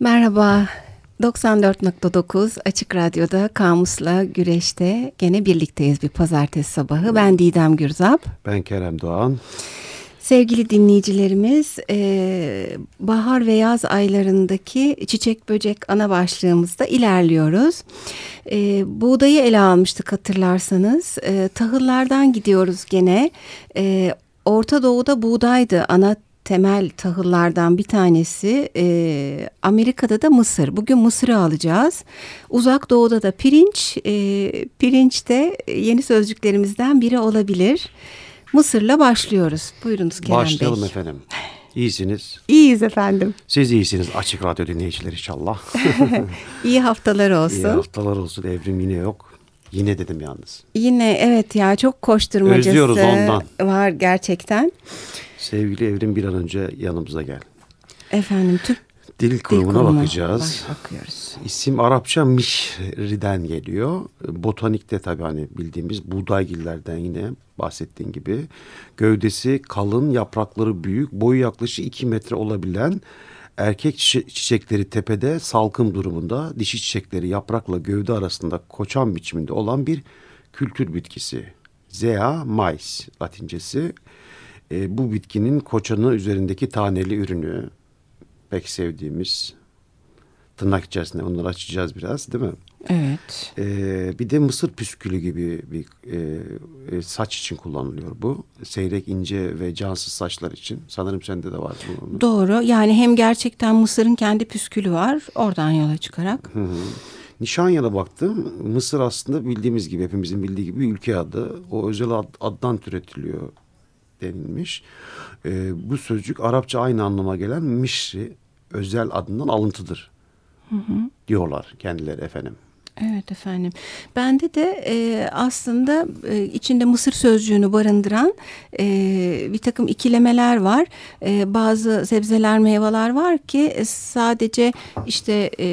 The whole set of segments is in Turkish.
Merhaba. 94.9 Açık Radyo'da Kamus'la Güreş'te gene birlikteyiz bir pazartesi sabahı. Ben Didem Gürzap. Ben Kerem Doğan. Sevgili dinleyicilerimiz, e, bahar ve yaz aylarındaki çiçek böcek ana başlığımızda ilerliyoruz. E, buğdayı ele almıştık hatırlarsanız. E, tahıllardan gidiyoruz gene. E, Orta Doğu'da buğdaydı ana temel tahıllardan bir tanesi. E, Amerika'da da mısır. Bugün mısırı alacağız. Uzak Doğu'da da pirinç. E, pirinç de yeni sözcüklerimizden biri olabilir. Mısır'la başlıyoruz. Buyurunuz Kerem Başlayalım Bey. efendim. İyisiniz. İyiyiz efendim. Siz iyisiniz açık radyo dinleyiciler inşallah. İyi haftalar olsun. İyi haftalar olsun evrim yine yok. Yine dedim yalnız. Yine evet ya çok koşturmacası Özlüyoruz ondan. var gerçekten. Sevgili evrim bir an önce yanımıza gel. Efendim Türk Dil Dil kurumuna Kurumu. bakacağız. Bak- bakıyoruz. İsim Arapça mişriden geliyor. Botanikte tabii hani bildiğimiz buğdaygillerden yine bahsettiğin gibi. Gövdesi kalın, yaprakları büyük, boyu yaklaşık 2 metre olabilen erkek çiçe- çiçekleri tepede salkım durumunda, dişi çiçekleri yaprakla gövde arasında koçan biçiminde olan bir kültür bitkisi. Zea mais latincesi. E, bu bitkinin koçanı üzerindeki taneli ürünü pek sevdiğimiz tırnak içerisinde onları açacağız biraz değil mi? Evet. Ee, bir de mısır püskülü gibi bir e, e, saç için kullanılıyor bu. Seyrek, ince ve cansız saçlar için. Sanırım sende de var bu. Doğru. Yani hem gerçekten Mısır'ın kendi püskülü var. Oradan yola çıkarak. Hı hı. Nişanya'da baktım. Mısır aslında bildiğimiz gibi, hepimizin bildiği gibi bir ülke adı. O özel ad, addan türetiliyor denilmiş. Ee, bu sözcük Arapça aynı anlama gelen Mişri özel adından alıntıdır. Diyorlar kendileri efendim. Evet efendim. Bende de e, aslında e, içinde Mısır sözcüğünü barındıran e, bir takım ikilemeler var. E, bazı sebzeler, meyveler var ki e, sadece işte e,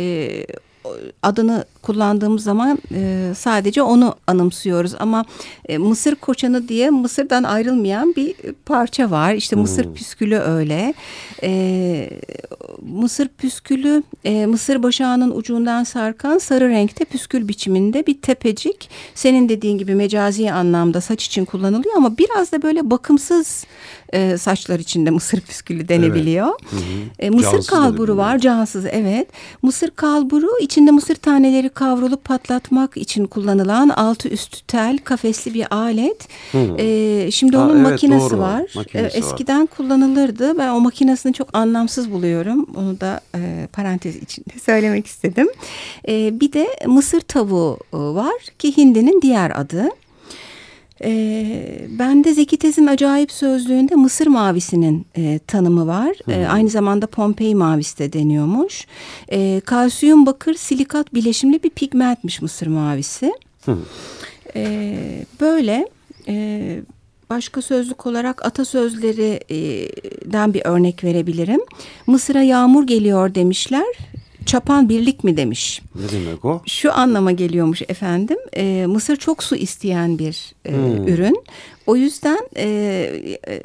adını kullandığımız zaman e, sadece onu anımsıyoruz. Ama e, Mısır koçanı diye Mısır'dan ayrılmayan bir parça var. İşte Mısır püskülü öyle. E, Mısır püskülü e, Mısır başağının ucundan sarkan sarı renkte püskül biçiminde bir tepecik. Senin dediğin gibi mecazi anlamda saç için kullanılıyor ama biraz da böyle bakımsız e, saçlar için de mısır püskülü denebiliyor. E, mısır Cansız kalburu var cansız evet. Mısır kalburu içinde mısır taneleri kavrulup patlatmak için kullanılan altı üstü tel kafesli bir alet. E, şimdi Ha, onun evet, makinesi doğru. var. Makinesi E, var. eskiden kullanılırdı. Ben o makinesini çok anlamsız buluyorum. Onu da e, parantez içinde söylemek istedim. E, bir de mısır tavuğu e, var ki hindinin diğer adı. E, bende Zeki Tez'in acayip sözlüğünde Mısır mavisinin e, tanımı var. E, aynı zamanda Pompei mavisi de deniyormuş. E, kalsiyum bakır silikat bileşimli bir pigmentmiş Mısır mavisi. E, böyle e, başka sözlük olarak atasözlerinden bir örnek verebilirim. Mısır'a yağmur geliyor demişler. Çapan birlik mi demiş. Ne demek o? Şu anlama geliyormuş efendim. e, Mısır çok su isteyen bir e, ürün. O yüzden e, e,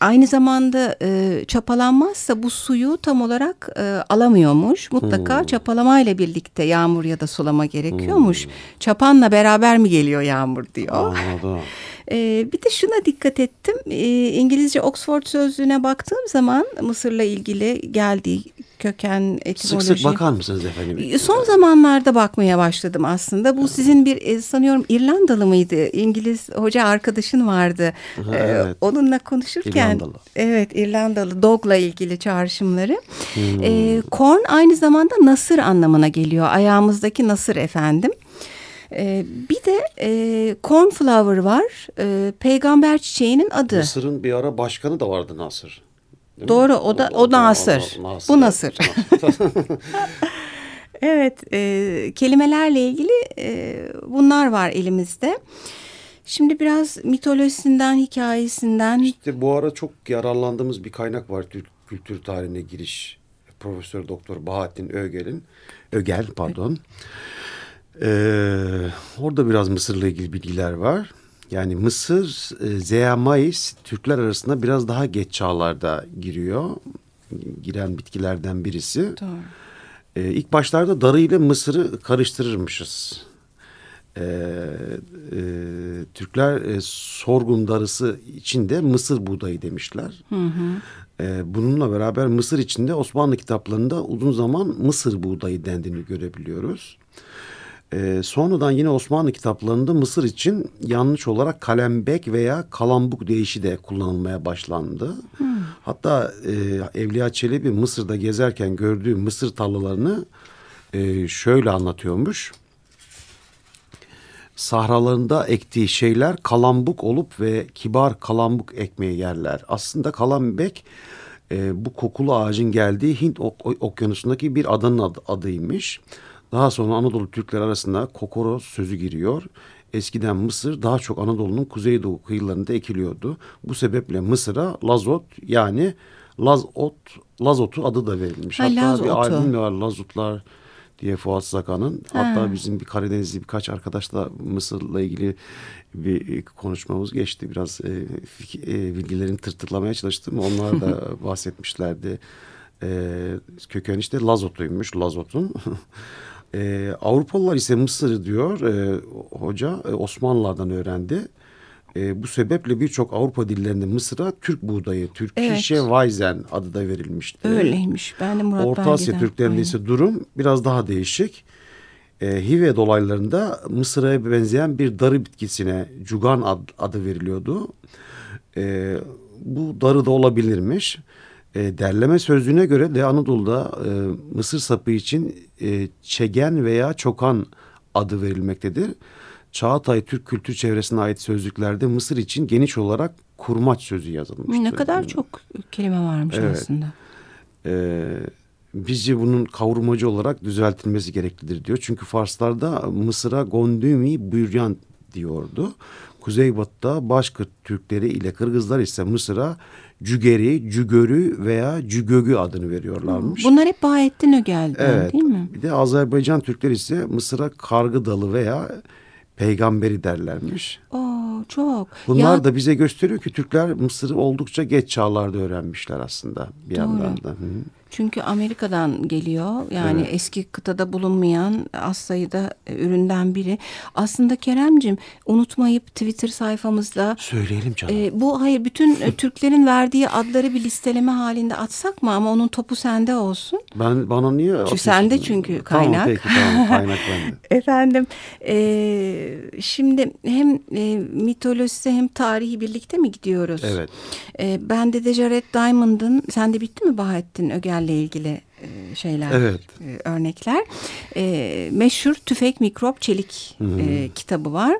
aynı zamanda e, çapalanmazsa bu suyu tam olarak e, alamıyormuş. Mutlaka çapalamayla birlikte yağmur ya da sulama gerekiyormuş. Çapanla beraber mi geliyor yağmur diyor. Anladım. Ee, bir de şuna dikkat ettim. Ee, İngilizce Oxford sözlüğüne baktığım zaman Mısır'la ilgili geldiği köken Sık etimoloji. sık bakar mısınız efendim? Son zamanlarda bakmaya başladım aslında. Bu sizin bir e, sanıyorum İrlandalı mıydı? İngiliz hoca arkadaşın vardı. Aha, Ee, evet. Onunla konuşurken İrlandalı. evet İrlandalı dogla ilgili çağrışımları. Hmm. Ee, corn aynı zamanda nasır anlamına geliyor. Ayağımızdaki nasır efendim. Ee, bir de e, cornflower var. Ee, peygamber çiçeğinin adı. Mısır'ın bir ara başkanı da vardı Nasır. Değil mi? Doğru o da o Nasır. Bu Nasır. Evet, e, kelimelerle ilgili e, bunlar var elimizde. Şimdi biraz mitolojisinden, hikayesinden İşte bu ara çok yararlandığımız bir kaynak var Türk kültür tarihine giriş. Profesör Doktor Bahattin Ögel'in Ögel pardon. Ee, orada biraz Mısır'la ilgili bilgiler var. Yani Mısır, e, Türkler arasında biraz daha geç çağlarda giriyor. Giren bitkilerden birisi. Doğru. E, ilk başlarda darı ile mısırı karıştırırmışız. E, e, Türkler e, sorgun darısı içinde mısır buğdayı demişler. Hı hı. E, bununla beraber mısır içinde Osmanlı kitaplarında uzun zaman mısır buğdayı dendiğini görebiliyoruz. E, sonradan yine Osmanlı kitaplarında Mısır için yanlış olarak kalembek veya kalambuk deyişi de kullanılmaya başlandı. Hmm. Hatta e, Evliya Çelebi Mısır'da gezerken gördüğü mısır tarlalarını e, şöyle anlatıyormuş. Sahralarında ektiği şeyler kalambuk olup ve kibar kalambuk ekmeği yerler. Aslında kalambek e, bu kokulu ağacın geldiği Hint ok okyanusundaki bir adanın ad adıymış. Daha sonra Anadolu Türkler arasında kokoro sözü giriyor. Eskiden Mısır daha çok Anadolu'nun kuzeydoğu kıyılarında ekiliyordu. Bu sebeple Mısır'a Lazot yani Lazot, Lazot'u adı da verilmiş. Ha, Hatta Lazotu. bir albüm var Lazutlar diye Fuat Sakan'ın. Hatta bizim bir Karadenizli birkaç arkadaşla Mısır'la ilgili bir konuşmamız geçti. Biraz e, e, bilgilerini tırtıklamaya çalıştım. Onlar da bahsetmişlerdi. E, köken işte Lazot'uymuş Lazot'un. E, Avrupalılar ise Mısır diyor e, hoca e, Osmanlılardan öğrendi. E, bu sebeple birçok Avrupa dillerinde Mısır'a Türk buğdayı, Türkişe evet. Weizen adı da verilmişti. Öyleymiş. Ben de Murat Orta Asya Türklerinde ise durum biraz daha değişik. E, Hive dolaylarında Mısır'a benzeyen bir darı bitkisine cugan ad, adı veriliyordu. E, bu darı da olabilirmiş. E, derleme sözlüğüne göre de Anadolu'da e, mısır sapı için e, çegen veya çokan adı verilmektedir. Çağatay Türk kültür çevresine ait sözlüklerde Mısır için geniş olarak kurmaç sözü yazılmıştır. Ne kadar çok kelime varmış evet. aslında. Ee, bizce bunun kavurmacı olarak düzeltilmesi gereklidir diyor. Çünkü Farslarda Mısır'a gondumi büryan diyordu. Kuzeybatı'da Başkırt Türkleri ile Kırgızlar ise Mısır'a Cügeri, Cügörü veya Cügögü adını veriyorlarmış. Bunlar hep Bahettin Ögel'den evet. değil mi? Bir de Azerbaycan Türkleri ise Mısır'a Kargı Dalı veya peygamberi derlermiş. Oo, çok. Bunlar ya... da bize gösteriyor ki Türkler Mısır'ı oldukça geç çağlarda öğrenmişler aslında bir Doğru. yandan da. Hı. Çünkü Amerika'dan geliyor. Yani evet. eski kıtada bulunmayan az sayıda e, üründen biri. Aslında Keremcim unutmayıp Twitter sayfamızda söyleyelim canım. E, bu hayır bütün e, Türklerin verdiği adları bir listeleme halinde atsak mı ama onun topu sende olsun. Ben bana niye çünkü Sende çünkü kaynak. Tamam peki tamam kaynak bende. Efendim e, şimdi hem e, mitolojisi hem tarihi birlikte mi gidiyoruz? Evet. E, bende de Jared Diamond'ın sende bitti mi Bahattin Ögel ile ilgili şeyler, evet. E, örnekler. E, meşhur Tüfek Mikrop Çelik hmm. e, kitabı var.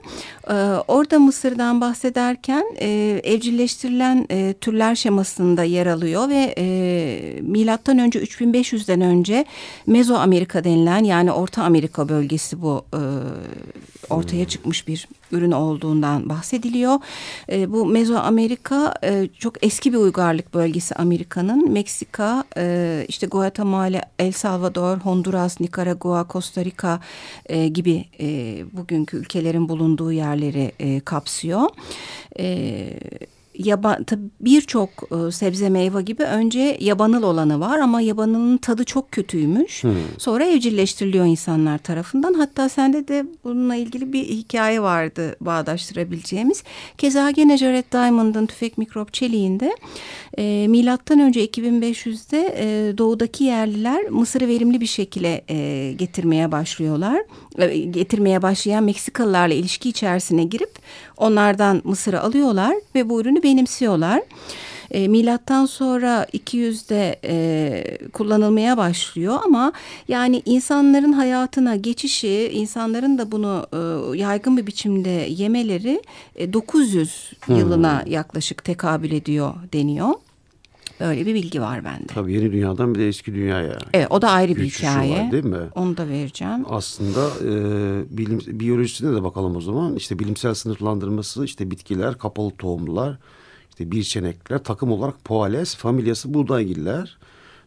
E, orada Mısır'dan bahsederken e, evcilleştirilen e, türler şemasında yer alıyor ve e, milattan önce 3500'den önce Mezo Amerika denilen yani Orta Amerika bölgesi bu e, ortaya çıkmış bir ürün olduğundan bahsediliyor. E, bu Mezoamerika e, çok eski bir uygarlık bölgesi Amerika'nın. Meksika, e, işte Guatemala, El Salvador, Honduras, Nikaragua, Costa Rica e, gibi e, bugünkü ülkelerin bulunduğu yerleri e, kapsıyor. E, yaban birçok e, sebze meyve gibi önce yabanıl olanı var ama yabanılın tadı çok kötüymüş. Hmm. Sonra evcilleştiriliyor insanlar tarafından. Hatta sende de bununla ilgili bir hikaye vardı bağdaştırabileceğimiz. Keza gene Jared Diamond'ın tüfek mikrop çeliğinde e, milattan önce 2500'de e, doğudaki yerliler Mısır'ı verimli bir şekilde e, getirmeye başlıyorlar. E, getirmeye başlayan Meksikalılarla ilişki içerisine girip onlardan Mısır'ı alıyorlar ve bu ürünü benimsiyorlar. E, milattan sonra 200'de e, kullanılmaya başlıyor ama yani insanların hayatına geçişi, insanların da bunu e, yaygın bir biçimde yemeleri e, 900 hmm. yılına yaklaşık tekabül ediyor deniyor. Öyle bir bilgi var bende. Tabii yeni dünyadan bir de eski dünyaya. Evet o da ayrı bir hikaye. Var, değil mi? Onu da vereceğim. Aslında e, bilim, biyolojisine de bakalım o zaman. İşte bilimsel sınıflandırması işte bitkiler, kapalı tohumlular, işte birçenekler, takım olarak Poales, familyası buğdaygiller.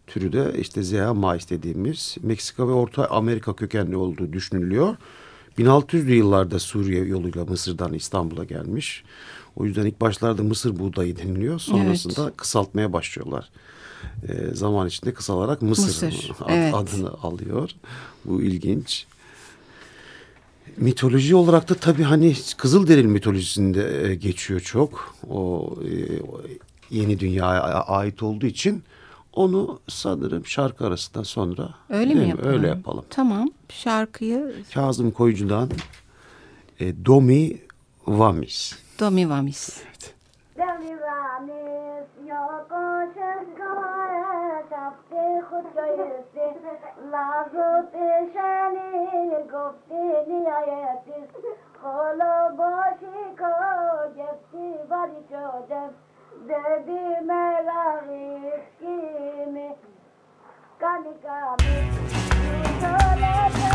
Türü de işte Zea mais dediğimiz Meksika ve Orta Amerika kökenli olduğu düşünülüyor. 1600'lü yıllarda Suriye yoluyla Mısır'dan İstanbul'a gelmiş. O yüzden ilk başlarda Mısır buğdayı deniliyor. Sonrasında evet. kısaltmaya başlıyorlar. e, zaman içinde kısalarak Mısır, Mısır, ad, evet. adını alıyor. Bu ilginç. Mitoloji olarak da tabii hani Kızılderili mitolojisinde e, geçiyor çok. O e, yeni dünyaya ait olduğu için onu sanırım şarkı arasından sonra Öyle mi? yapalım? Öyle yapalım. Tamam. Şarkıyı Kazım Koyucu'dan e, Domi Vamis. Tommy Vamis. Evet. Tommy Vamis yok uçun kara tapti hutyoyesi lazu peşani gopti niyayeti kolo boşi ko cepti bari çodem dedi melari kimi kanikami Söyle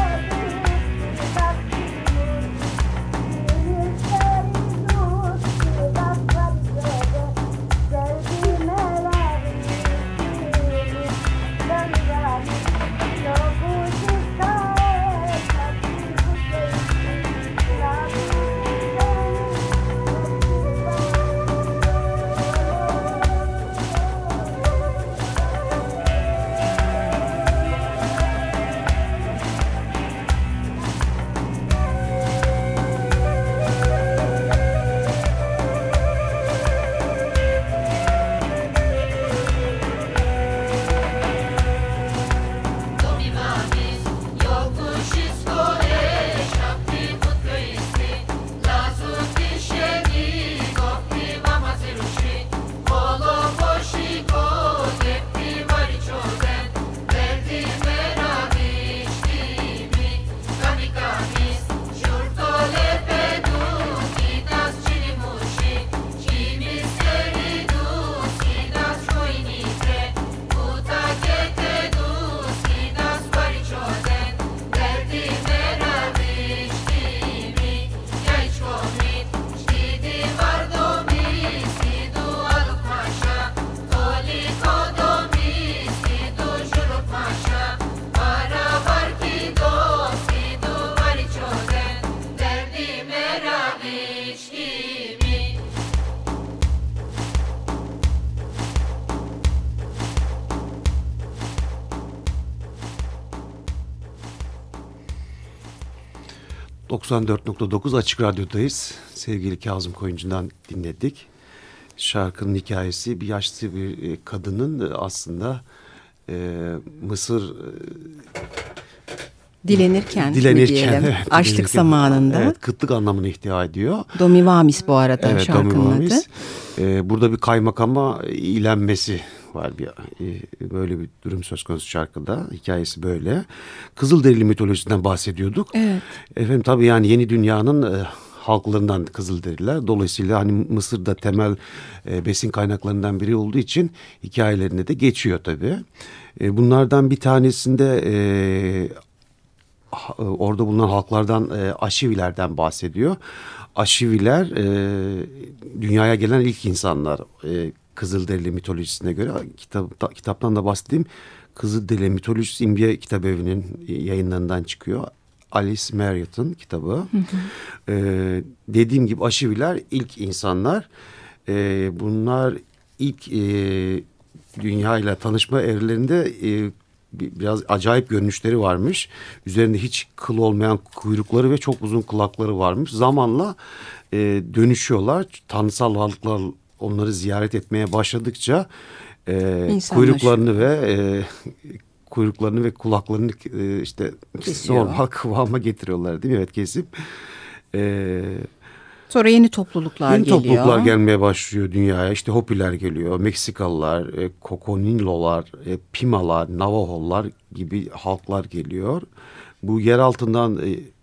...94.9 Açık Radyo'dayız. Sevgili Kazım Koyuncu'dan dinledik. Şarkının hikayesi bir yaşlı bir e, kadının e, aslında e, Mısır e, Dilenirken, dilenirken, diyelim? evet, Açlık dilenirken, zamanında. Evet, kıtlık anlamına ihtiva ediyor. Domi Vamis bu arada Evet, şarkının Domi adı. Ee, burada bir kaymakama ilenmesi var bir e, böyle bir durum söz konusu şarkıda. Hikayesi böyle. Kızılderili mitolojisinden bahsediyorduk. Evet. Efendim tabii yani yeni dünyanın e, halklarından Kızılderililer. Dolayısıyla hani Mısır'da temel e, besin kaynaklarından biri olduğu için hikayelerine de geçiyor tabii. E, bunlardan bir tanesinde e, orada bulunan halklardan e, Aşivilerden bahsediyor. Aşiviler e, dünyaya gelen ilk insanlar e, Kızılderili mitolojisine göre kitap, kitaptan da bahsedeyim. Kızılderili mitolojisi İmbiye Kitap Evi'nin yayınlarından çıkıyor. Alice Marriott'ın kitabı. E, dediğim gibi Aşiviler ilk insanlar. E, bunlar ilk e, dünya ile tanışma evrelerinde e, bir- biraz acayip görünüşleri varmış. Üzerinde hiç kıl olmayan kuyrukları ve çok uzun kulakları varmış. Zamanla e, dönüşüyorlar. Tanrısal varlıklar onları ziyaret etmeye başladıkça e, kuyruklarını ve e, kuyruklarını ve kulaklarını e, işte Kesiyor. normal kıvama getiriyorlar değil mi? Evet kesip e, Sonra yeni topluluklar Yeni geliyor. topluluklar gelmeye başlıyor dünyaya. İşte Hopiler geliyor, Meksikalılar, e, Kokonilolar, e, Pimalar, Navajolar gibi halklar geliyor. Bu yer altından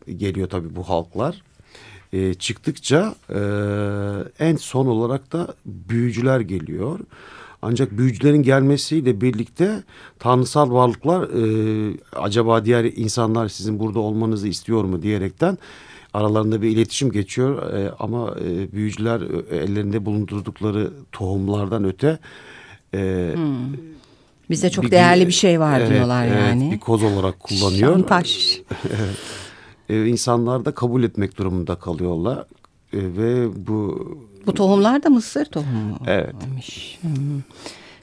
e, geliyor tabii bu halklar. E, çıktıkça e, en son olarak da büyücüler geliyor. Ancak büyücülerin gelmesiyle birlikte tanrısal varlıklar e, acaba diğer insanlar sizin burada olmanızı istiyor mu diyerekten aralarında bir iletişim geçiyor E, ama e, büyücüler e, ellerinde bulundurdukları tohumlardan öte e, Bize çok bir- değerli bir şey var evet, diyorlar evet, yani. bir koz olarak kullanıyor. Şantaj. E, insanlar da kabul etmek durumunda kalıyorlar E, ve bu Bu tohumlar da mısır tohumu. Evet. Hmm.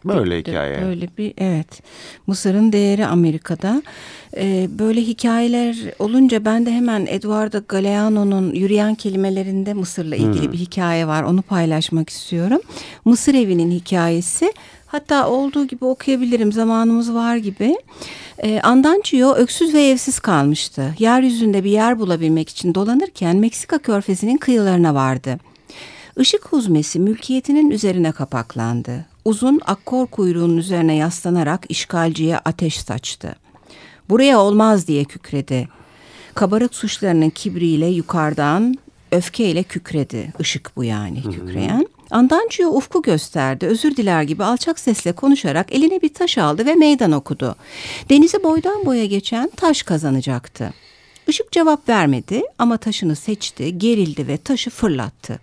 Böyle hikaye. Böyle bir evet. Mısır'ın değeri Amerika'da. Ee, böyle hikayeler olunca ben de hemen Eduardo Galeano'nun yürüyen kelimelerinde Mısır'la ilgili hmm. bir hikaye var. Onu paylaşmak istiyorum. Mısır evinin hikayesi. Hatta olduğu gibi okuyabilirim zamanımız var gibi. E, Andancio öksüz ve evsiz kalmıştı. Yeryüzünde bir yer bulabilmek için dolanırken Meksika körfezinin kıyılarına vardı. Işık huzmesi mülkiyetinin üzerine kapaklandı. Uzun akkor kuyruğunun üzerine yaslanarak işgalciye ateş saçtı. Buraya olmaz diye kükredi. Kabarık suçlarının kibriyle yukarıdan öfkeyle kükredi. Işık bu yani kükreyen. Andancio ufku gösterdi. Özür diler gibi alçak sesle konuşarak eline bir taş aldı ve meydan okudu. Denizi boydan boya geçen taş kazanacaktı. Işık cevap vermedi ama taşını seçti, gerildi ve taşı fırlattı.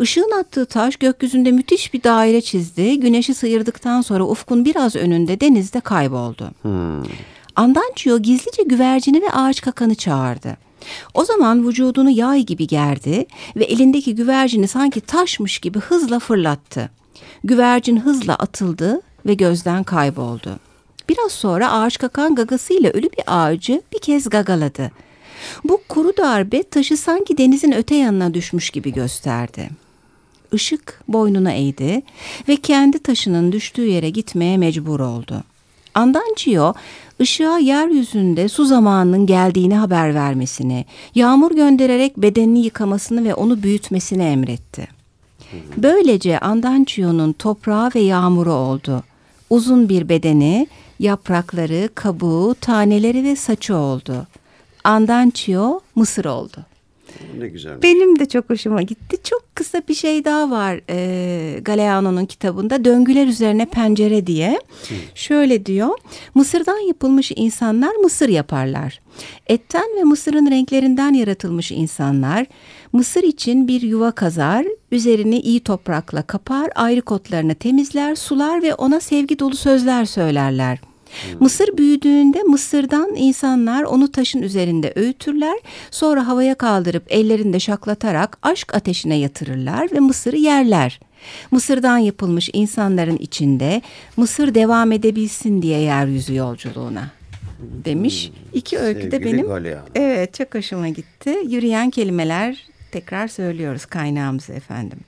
Işığın attığı taş gökyüzünde müthiş bir daire çizdi. Güneşi sıyırdıktan sonra ufkun biraz önünde denizde kayboldu. Hmm. Andancio gizlice güvercini ve ağaç kakanı çağırdı. O zaman vücudunu yay gibi gerdi ve elindeki güvercini sanki taşmış gibi hızla fırlattı. Güvercin hızla atıldı ve gözden kayboldu. Biraz sonra ağaç kakan gagasıyla ölü bir ağacı bir kez gagaladı. Bu kuru darbe taşı sanki denizin öte yanına düşmüş gibi gösterdi. Işık boynuna eğdi ve kendi taşının düştüğü yere gitmeye mecbur oldu. Andancio ışığa yeryüzünde su zamanının geldiğini haber vermesini, yağmur göndererek bedenini yıkamasını ve onu büyütmesini emretti. Böylece Andancio'nun toprağı ve yağmuru oldu. Uzun bir bedeni, yaprakları, kabuğu, taneleri ve saçı oldu. Andancio Mısır oldu. Ne güzel. Benim de çok hoşuma gitti. Çok kısa bir şey daha var e, Galeano'nun kitabında. Döngüler üzerine pencere diye. Hı. Şöyle diyor. Mısırdan yapılmış insanlar mısır yaparlar. Etten ve mısırın renklerinden yaratılmış insanlar mısır için bir yuva kazar, üzerini iyi toprakla kapar, ayrı kotlarını temizler, sular ve ona sevgi dolu sözler söylerler.'' Mısır büyüdüğünde Mısır'dan insanlar onu taşın üzerinde öğütürler. Sonra havaya kaldırıp ellerinde şaklatarak aşk ateşine yatırırlar ve Mısır'ı yerler. Mısır'dan yapılmış insanların içinde Mısır devam edebilsin diye yeryüzü yolculuğuna demiş. Hmm, İki öykü de benim evet çok hoşuma gitti. Yürüyen kelimeler tekrar söylüyoruz kaynağımızı efendim.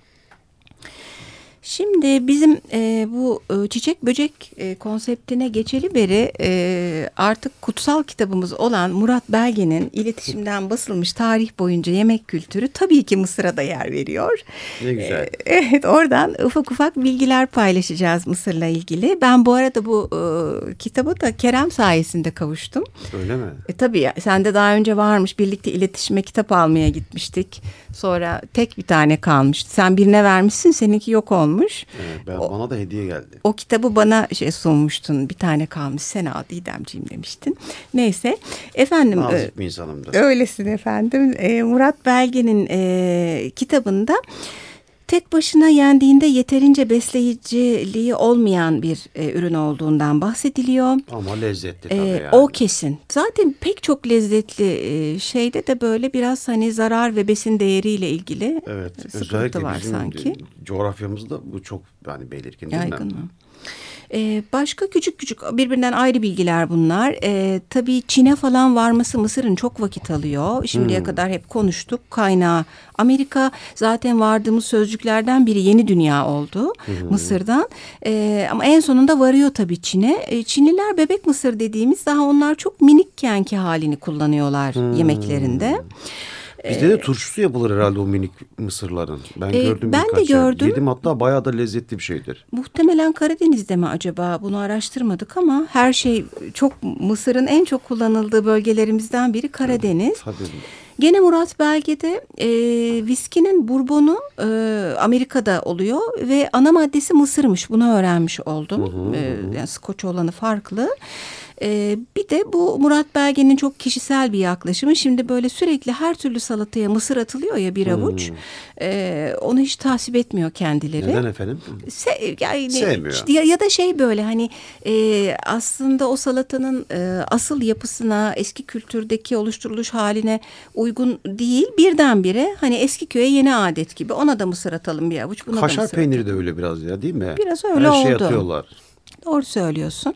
Şimdi bizim e, bu e, çiçek böcek e, konseptine geçeli beri e, artık kutsal kitabımız olan Murat Belge'nin iletişimden basılmış tarih boyunca yemek kültürü tabii ki Mısır'a da yer veriyor. Ne güzel. E, evet oradan ufak ufak bilgiler paylaşacağız Mısır'la ilgili. Ben bu arada bu e, kitabı da Kerem sayesinde kavuştum. Öyle mi? E, tabii sende daha önce varmış birlikte iletişime kitap almaya gitmiştik. Sonra tek bir tane kalmıştı. Sen birine vermişsin seninki yok olmuş. Evet, ben, o, bana da hediye geldi. O kitabı bana şey sunmuştun. Bir tane kalmış sen al Didemciğim demiştin. Neyse efendim. Nazik e, bir insanımdır. Öylesin efendim. E, Murat Belge'nin e, kitabında tek başına yendiğinde yeterince besleyiciliği olmayan bir e, ürün olduğundan bahsediliyor. Ama lezzetli tabii e, yani. O kesin. Zaten pek çok lezzetli e, şeyde de böyle biraz hani zarar ve besin değeriyle ilgili evet, sıkıntı var sanki. coğrafyamızda bu çok yani belirgin değil Yaygın mi? mı? Ee, başka küçük küçük birbirinden ayrı bilgiler bunlar. Ee, tabii Çin'e falan varması Mısır'ın çok vakit alıyor. Şimdiye hmm. kadar hep konuştuk. Kaynağı Amerika zaten vardığımız sözcüklerden biri yeni dünya oldu hmm. Mısır'dan. Ee, ama en sonunda varıyor tabii Çin'e. Ee, Çinliler bebek mısır dediğimiz daha onlar çok minikkenki halini kullanıyorlar hmm. yemeklerinde. Bizde de turşusu yapılır herhalde o minik mısırların. Ben e, gördüm Ben de gördüm. Yer. Yedim hatta bayağı da lezzetli bir şeydir. Muhtemelen Karadeniz'de mi acaba? Bunu araştırmadık ama her şey çok Mısır'ın en çok kullanıldığı bölgelerimizden biri Karadeniz. Tabii. Gene Murat Belge'de e, viskinin bourbonu e, Amerika'da oluyor ve ana maddesi mısırmış. Bunu öğrenmiş oldum. Hı hı, e, yani skoç olanı farklı. E, bir de bu Murat Belge'nin çok kişisel bir yaklaşımı. Şimdi böyle sürekli her türlü salataya mısır atılıyor ya bir avuç. Hmm. E, onu hiç tasvip etmiyor kendileri. Neden efendim? Se yani, Sevmiyor. Ya, ya da şey böyle hani e, aslında o salatanın e, asıl yapısına eski kültürdeki oluşturuluş haline uygun değil. Birdenbire hani eski köye yeni adet gibi ona da mısır atalım bir avuç. Buna Kaşar da mısır peyniri atalım. de öyle biraz ya değil mi? Biraz öyle Her oldu. Her şey atıyorlar. Doğru söylüyorsun.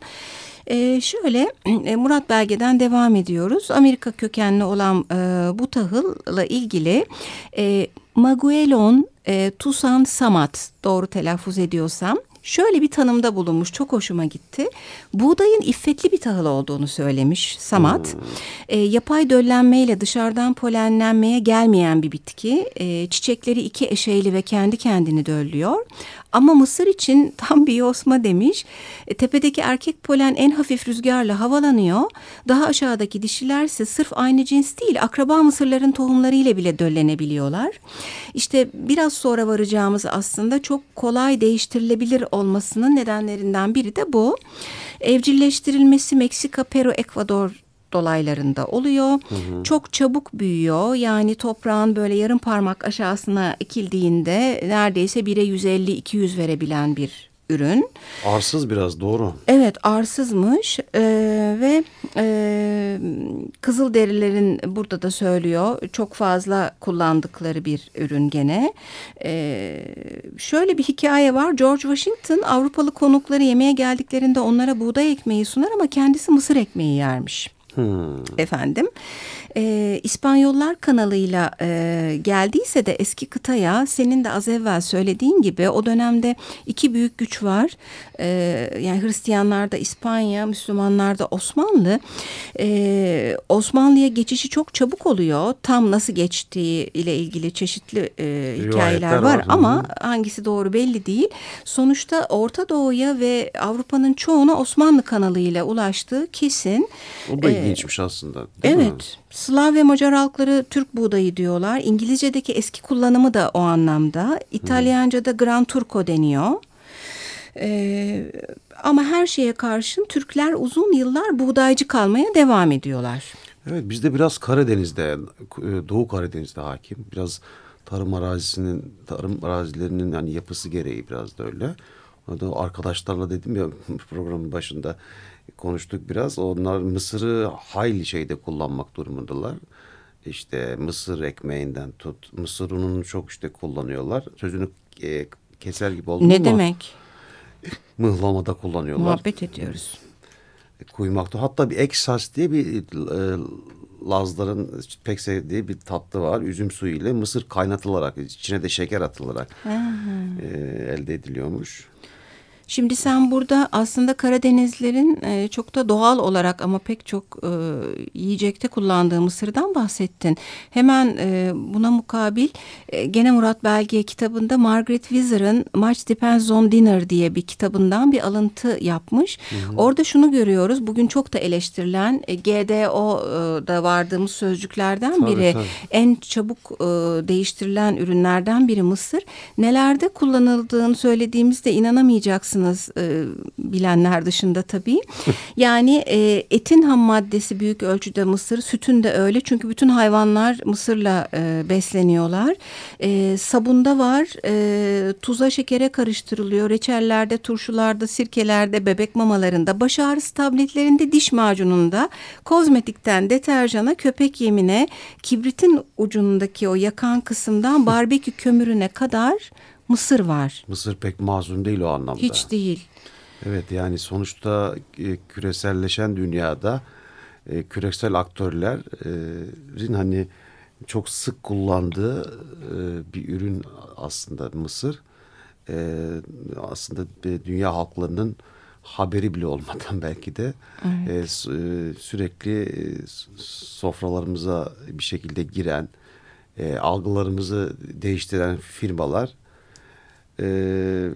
Ee, şöyle e, Murat Belge'den devam ediyoruz. Amerika kökenli olan e, bu tahılla ilgili e, Maguelon e, Tusan Samat doğru telaffuz ediyorsam şöyle bir tanımda bulunmuş. Çok hoşuma gitti. Buğdayın iffetli bir tahıl olduğunu söylemiş Samat. Hmm. E, yapay döllenmeyle dışarıdan polenlenmeye gelmeyen bir bitki. E, çiçekleri iki eşeyli ve kendi kendini döllüyor. Ama Mısır için tam bir yosma demiş. E, tepedeki erkek polen en hafif rüzgarla havalanıyor. Daha aşağıdaki dişiler ise sırf aynı cins değil akraba mısırların tohumlarıyla bile döllenebiliyorlar. İşte biraz sonra varacağımız aslında çok kolay değiştirilebilir olmasının nedenlerinden biri de bu. Evcilleştirilmesi Meksika, Peru, Ekvador dolaylarında oluyor. Hı hı. Çok çabuk büyüyor. Yani toprağın böyle yarım parmak aşağısına ekildiğinde neredeyse 1'e 150-200 verebilen bir ürün. Arsız biraz doğru. Evet arsızmış ee, ve e, Kızılderililerin burada da söylüyor çok fazla kullandıkları bir ürün gene. Ee, şöyle bir hikaye var George Washington Avrupalı konukları yemeğe geldiklerinde onlara buğday ekmeği sunar ama kendisi mısır ekmeği yermiş. Hmm. Efendim e, İspanyollar kanalıyla e, geldiyse de eski kıtaya senin de az evvel söylediğin gibi o dönemde iki büyük güç var. E, yani Hristiyanlarda İspanya, Müslümanlarda Osmanlı. E, Osmanlı'ya geçişi çok çabuk oluyor. Tam nasıl geçtiği ile ilgili çeşitli e, hikayeler var, var ama hangisi doğru belli değil. Sonuçta Orta Doğu'ya ve Avrupa'nın çoğuna Osmanlı kanalıyla ulaştığı kesin. O da ilginçmiş aslında. evet. Mi? Slav ve Macar halkları Türk buğdayı diyorlar. İngilizce'deki eski kullanımı da o anlamda. İtalyanca'da Gran Turco deniyor. Ee, ama her şeye karşın Türkler uzun yıllar buğdaycı kalmaya devam ediyorlar. Evet bizde biraz Karadeniz'de, Doğu Karadeniz'de hakim. Biraz tarım arazisinin, tarım arazilerinin yani yapısı gereği biraz da öyle. Arkadaşlarla dedim ya programın başında konuştuk biraz. Onlar mısırı hayli şeyde kullanmak durumundalar. İşte mısır ekmeğinden tut. Mısır ununu çok işte kullanıyorlar. Sözünü e, keser gibi oldu ne ama. Ne demek? Mıhlamada kullanıyorlar. Muhabbet ediyoruz. E, kuymakta. Hatta bir eksas diye bir e, Lazların pek sevdiği bir tatlı var. Üzüm suyu ile mısır kaynatılarak içine de şeker atılarak e, elde ediliyormuş. Şimdi sen burada aslında Karadenizlerin e, çok da doğal olarak ama pek çok e, yiyecekte kullandığı mısırdan bahsettin. Hemen e, buna mukabil e, gene Murat Belge kitabında Margaret Wizard'ın Much Depends on Dinner diye bir kitabından bir alıntı yapmış. Hı hı. Orada şunu görüyoruz. Bugün çok da eleştirilen e, GDO'da vardığımız sözcüklerden tabii, biri. Tabii. En çabuk e, değiştirilen ürünlerden biri mısır. Nelerde kullanıldığını söylediğimizde inanamayacaksın haklısınız e, bilenler dışında tabii. yani e, etin ham maddesi büyük ölçüde mısır, sütün de öyle. Çünkü bütün hayvanlar mısırla e, besleniyorlar. E, sabunda var, e, tuza şekere karıştırılıyor. Reçellerde, turşularda, sirkelerde, bebek mamalarında, baş ağrısı tabletlerinde, diş macununda, kozmetikten deterjana, köpek yemine, kibritin ucundaki o yakan kısımdan barbekü kömürüne kadar Mısır var. Mısır pek mazlum değil o anlamda. Hiç değil. Evet yani sonuçta e, küreselleşen dünyada e, küresel aktörlerin hani çok sık kullandığı e, bir ürün aslında Mısır. aslında dünya halklarının haberi bile olmadan belki de evet. sürekli sofralarımıza bir şekilde giren, algılarımızı değiştiren firmalar ee,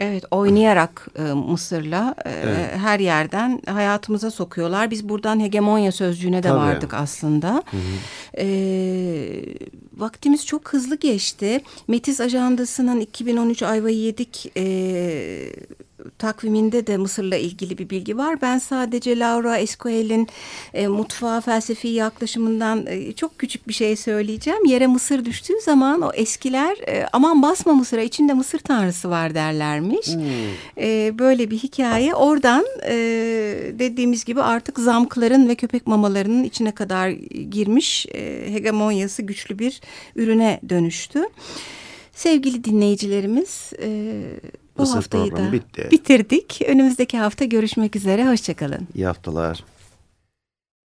Evet oynayarak e, Mısır'la e, evet. her yerden hayatımıza sokuyorlar. Biz buradan hegemonya sözcüğüne de Tabii. vardık aslında. Hı hı. E, vaktimiz çok hızlı geçti. Metis ajandasının 2013 ayva yedik e, takviminde de Mısır'la ilgili bir bilgi var. Ben sadece Laura Esquel'in e, mutfağa felsefi yaklaşımından e, çok küçük bir şey söyleyeceğim. Yere Mısır düştüğü zaman o eskiler e, aman basma Mısır'a içinde Mısır tanrısı var derlermiş. Hmm. E, böyle bir hikaye. Oradan e, dediğimiz gibi artık zamkların ve köpek mamalarının içine kadar girmiş e, hegemonyası güçlü bir ürüne dönüştü. Sevgili dinleyicilerimiz e, bu Mısır haftayı da bitti. bitirdik. Önümüzdeki hafta görüşmek üzere. Hoşçakalın. İyi haftalar.